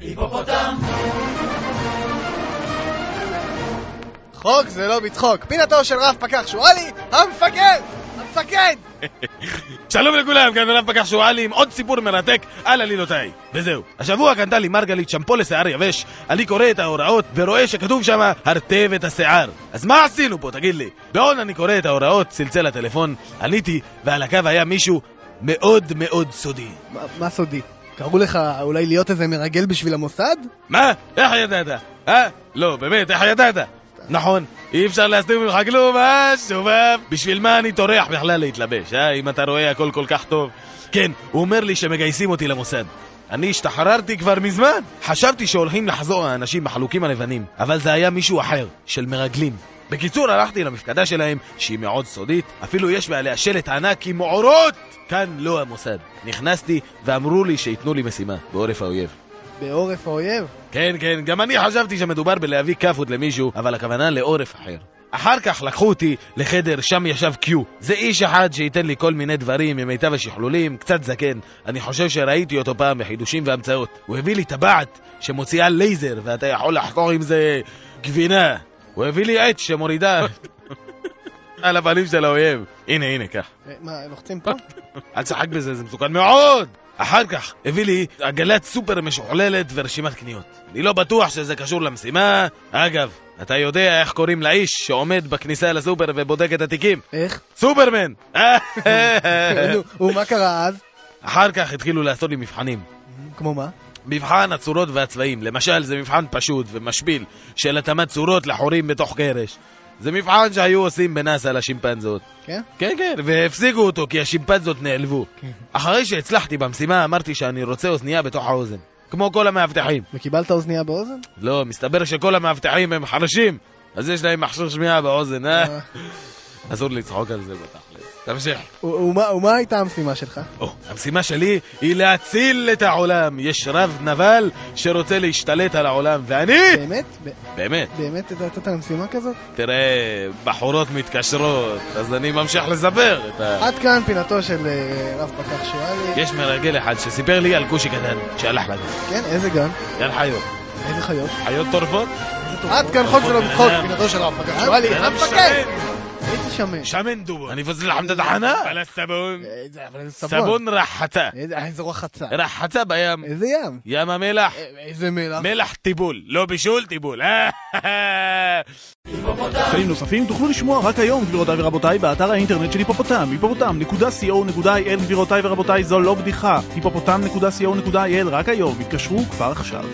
היפופוטם! צחוק זה לא בצחוק. פינתו של רב פקח שואלי, המפקד! המפקד! שלום לכולם, כאן רב פקח שואלי עם עוד סיפור מרתק על עלילותיי. וזהו, השבוע קנתה לי מרגלית שמפו לשיער יבש, אני קורא את ההוראות ורואה שכתוב שם הרטב את השיער. אז מה עשינו פה, תגיד לי? בעוד אני קורא את ההוראות, צלצל הטלפון, עניתי, ועל הקו היה מישהו מאוד מאוד סודי. מה סודי? קראו לך אולי להיות איזה מרגל בשביל המוסד? מה? איך ידעת? אה? לא, באמת, איך ידעת? נכון, אי אפשר להסתיר ממך כלום, אה, שובב? בשביל מה אני טורח בכלל להתלבש, אה? אם אתה רואה הכל כל כך טוב. כן, הוא אומר לי שמגייסים אותי למוסד. אני השתחררתי כבר מזמן. חשבתי שהולכים לחזור האנשים בחלוקים הלבנים, אבל זה היה מישהו אחר, של מרגלים. בקיצור, הלכתי למפקדה שלהם, שהיא מאוד סודית, אפילו יש מעליה שלט ענק עם מעורות! כאן לא המוסד. נכנסתי ואמרו לי שייתנו לי משימה, בעורף האויב. בעורף האויב? כן, כן, גם אני חשבתי שמדובר בלהביא כאפות למישהו, אבל הכוונה לעורף אחר. אחר כך לקחו אותי לחדר, שם ישב קיו. זה איש אחד שייתן לי כל מיני דברים ממיטב השכלולים, קצת זקן. אני חושב שראיתי אותו פעם בחידושים והמצאות. הוא הביא לי טבעת שמוציאה לייזר, ואתה יכול לחקור עם זה גבינה. הוא הביא לי עט שמורידה על הפנים של האויב. הנה, הנה, קח. אה, מה, לוחצים פה? אל תשחק בזה, זה מסוכן מאוד! אחר כך הביא לי עגלת סופר משוכללת ורשימת קניות. אני לא בטוח שזה קשור למשימה. אגב, אתה יודע איך קוראים לאיש שעומד בכניסה לסופר ובודק את התיקים? איך? סופרמן! נו, ומה קרה אז? אחר כך התחילו לעשות לי מבחנים. כמו מה? מבחן הצורות והצבעים. למשל, זה מבחן פשוט ומשפיל של התאמת צורות לחורים בתוך קרש. זה מבחן שהיו עושים בנאסא לשימפנזות. כן? כן, כן, והפסיקו אותו כי השימפנזות נעלבו. אחרי שהצלחתי במשימה אמרתי שאני רוצה אוזנייה בתוך האוזן. כמו כל המאבטחים. וקיבלת אוזנייה באוזן? לא, מסתבר שכל המאבטחים הם חלשים, אז יש להם מכשיר שמיעה באוזן, אה? אה. אסור לצחוק על זה בתכלס. תמשיך. ומה הייתה המשימה שלך? המשימה שלי היא להציל את העולם. יש רב נבל שרוצה להשתלט על העולם, ואני... באמת? באמת. באמת יצאת למשימה כזאת? תראה, בחורות מתקשרות, אז אני ממשיך לספר את ה... עד כאן פינתו של אה, רב פקח שואלי. יש מרגל אחד שסיפר לי על כושי קטן שהלך לגן. כן, איזה גן? גן חיות. איזה חיות? חיות טורפות? עד כאן חוק שלא בצחוק, פינתו של רב פקח שואלי. בן אדם איזה שמן? שמן דובו. אני פוזל לחם את התחנה. על הסבון. איזה סבון. רחצה. איזה איזה רחצה. רחצה בים. איזה ים? ים המלח. אה, איזה מלח. מלח טיבול. לא בישול, טיבול. תכנים נוספים תוכלו לשמוע רק היום, גבירותיי ורבותיי, באתר האינטרנט של היפופוטם, היפופוטם.co.il, גבירותיי ורבותיי, זו לא בדיחה, היפופוטם.co.il, רק היום, התקשרו כבר עכשיו.